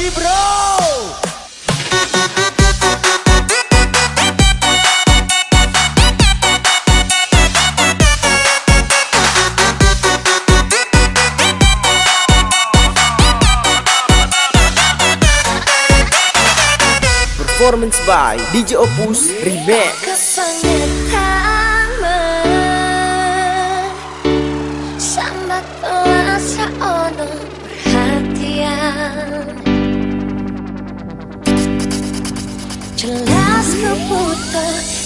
lagi bro. performance by DJ Opus Remake terputar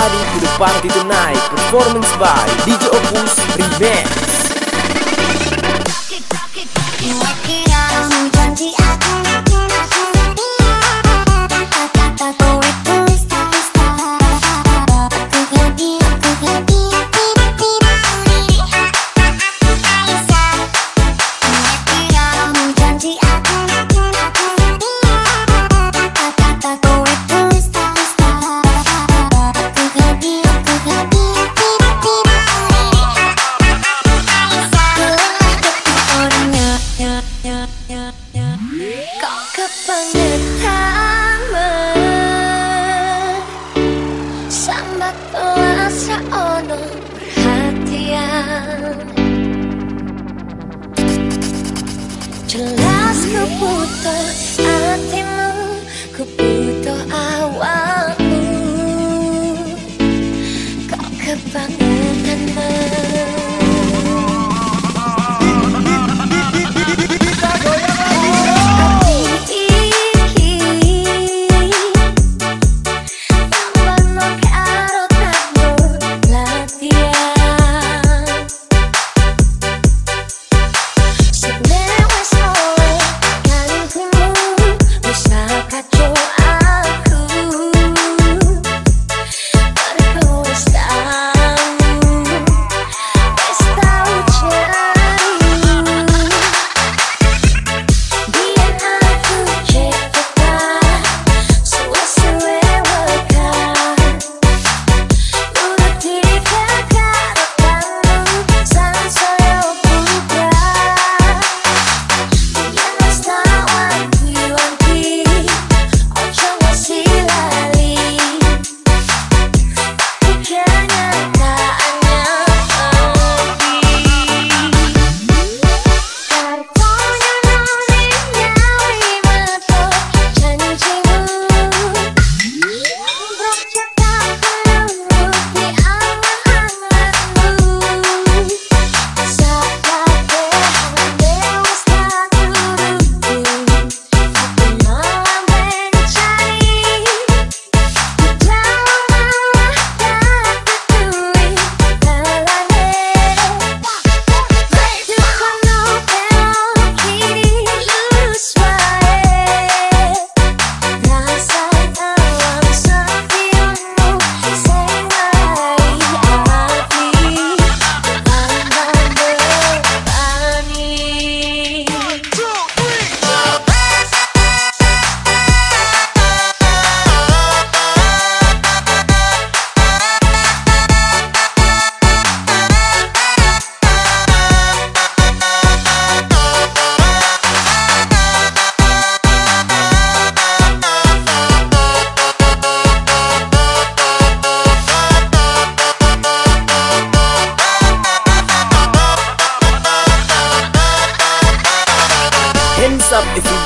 kembali ke depan di The Performance by DJ Opus Remix. puto, a ti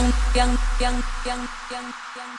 yang yang yang yang yang yang